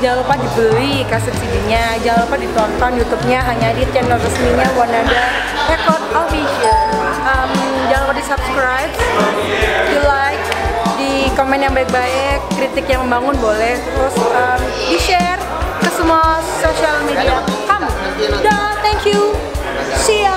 Jangan lupa dibeli kaset CD-nya, Jangan lupa ditonton YouTube-nya hanya di channel resminya Wanada Record Official. Um, jangan lupa di subscribe, di like, di komen yang baik-baik, kritik yang membangun boleh, terus um, di share ke semua social media kamu. Dah, thank you. See ya.